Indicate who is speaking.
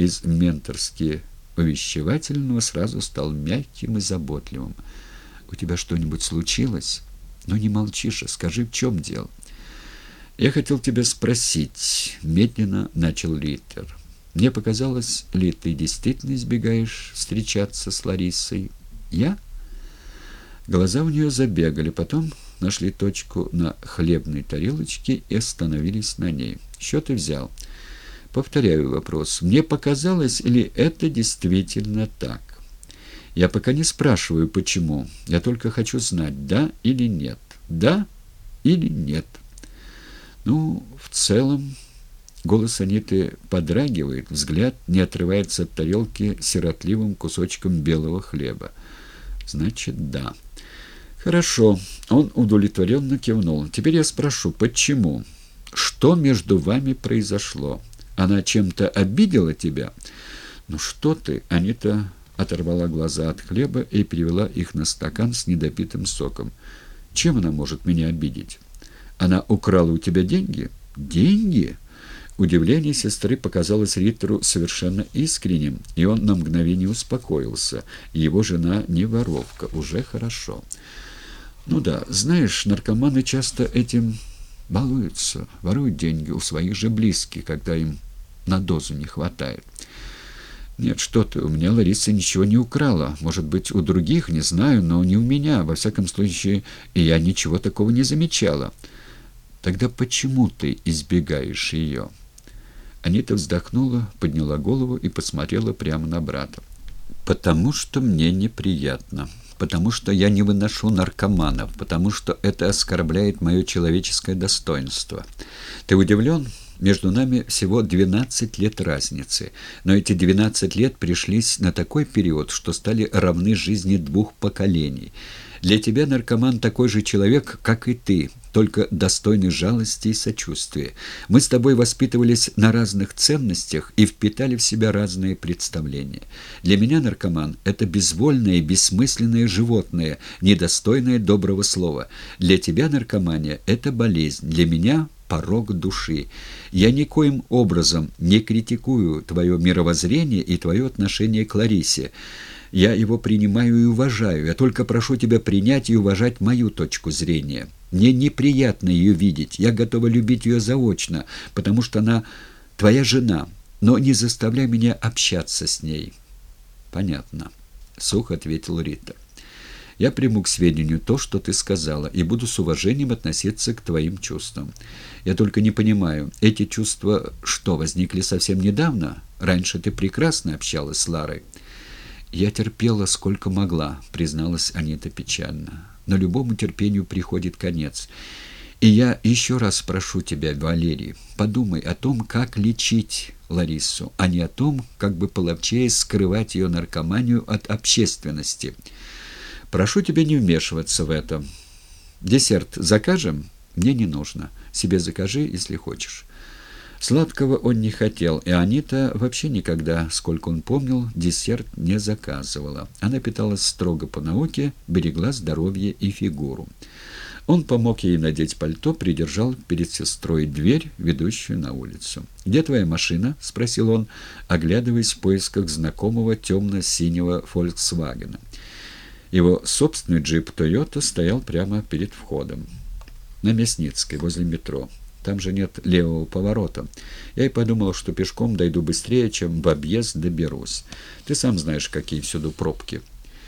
Speaker 1: из менторски увещевательного сразу стал мягким и заботливым. «У тебя что-нибудь случилось? Ну не молчишь, а скажи, в чем дело?» «Я хотел тебя спросить», — медленно начал Риттер. «Мне показалось, ли ты действительно избегаешь встречаться с Ларисой?» «Я?» Глаза у нее забегали, потом нашли точку на хлебной тарелочке и остановились на ней. «Что ты взял?» Повторяю вопрос. Мне показалось, или это действительно так? Я пока не спрашиваю, почему. Я только хочу знать, да или нет. Да или нет. Ну, в целом... Голос Аниты подрагивает, взгляд не отрывается от тарелки сиротливым кусочком белого хлеба. Значит, да. Хорошо. Он удовлетворенно кивнул. Теперь я спрошу, почему? Что между вами произошло? Она чем-то обидела тебя? Ну что ты, Анита оторвала глаза от хлеба и перевела их на стакан с недопитым соком. Чем она может меня обидеть? Она украла у тебя деньги? Деньги? Удивление сестры показалось Риттеру совершенно искренним, и он на мгновение успокоился. Его жена не воровка, уже хорошо. Ну да, знаешь, наркоманы часто этим балуются, воруют деньги у своих же близких, когда им на дозу не хватает. Нет, что ты, у меня Лариса ничего не украла. Может быть, у других, не знаю, но не у меня. Во всяком случае, и я ничего такого не замечала. Тогда почему ты избегаешь ее?» Анита вздохнула, подняла голову и посмотрела прямо на брата. «Потому что мне неприятно. Потому что я не выношу наркоманов. Потому что это оскорбляет мое человеческое достоинство. Ты удивлен?» Между нами всего 12 лет разницы, но эти 12 лет пришлись на такой период, что стали равны жизни двух поколений. Для тебя наркоман такой же человек, как и ты, только достойный жалости и сочувствия. Мы с тобой воспитывались на разных ценностях и впитали в себя разные представления. Для меня наркоман – это безвольное бессмысленное животное, недостойное доброго слова. Для тебя наркомания – это болезнь, для меня – порог души. Я никоим образом не критикую твое мировоззрение и твое отношение к Ларисе. Я его принимаю и уважаю. Я только прошу тебя принять и уважать мою точку зрения. Мне неприятно ее видеть. Я готова любить ее заочно, потому что она твоя жена. Но не заставляй меня общаться с ней». «Понятно», — сухо ответил Рита. Я приму к сведению то, что ты сказала, и буду с уважением относиться к твоим чувствам. Я только не понимаю, эти чувства что, возникли совсем недавно? Раньше ты прекрасно общалась с Ларой. «Я терпела, сколько могла», — призналась Анита печально. «Но любому терпению приходит конец. И я еще раз прошу тебя, Валерий, подумай о том, как лечить Ларису, а не о том, как бы половчее скрывать ее наркоманию от общественности». Прошу тебя не вмешиваться в это. Десерт закажем? Мне не нужно. Себе закажи, если хочешь». Сладкого он не хотел, и Анита вообще никогда, сколько он помнил, десерт не заказывала. Она питалась строго по науке, берегла здоровье и фигуру. Он помог ей надеть пальто, придержал перед сестрой дверь, ведущую на улицу. «Где твоя машина?» — спросил он, оглядываясь в поисках знакомого темно-синего «Фольксвагена». Его собственный джип «Тойота» стоял прямо перед входом. На Мясницкой, возле метро. Там же нет левого поворота. Я и подумал, что пешком дойду быстрее, чем в объезд доберусь. Ты сам знаешь, какие всюду пробки.